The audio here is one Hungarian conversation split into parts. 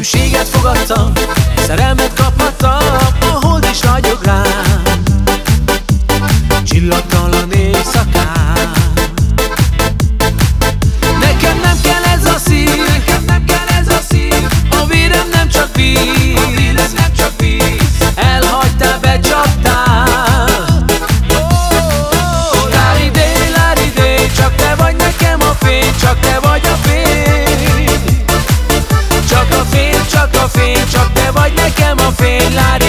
Hűséget fogadtam, szerelmet kaphattam A hold is ragyog rám. feel like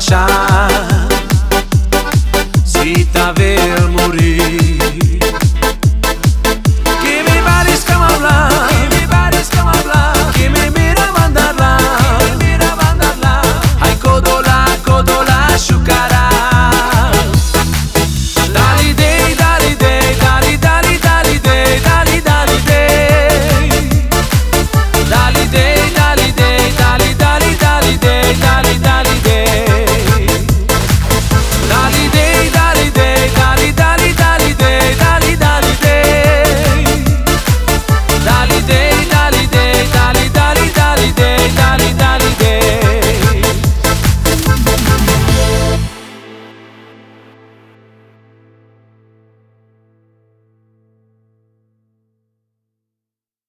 shine.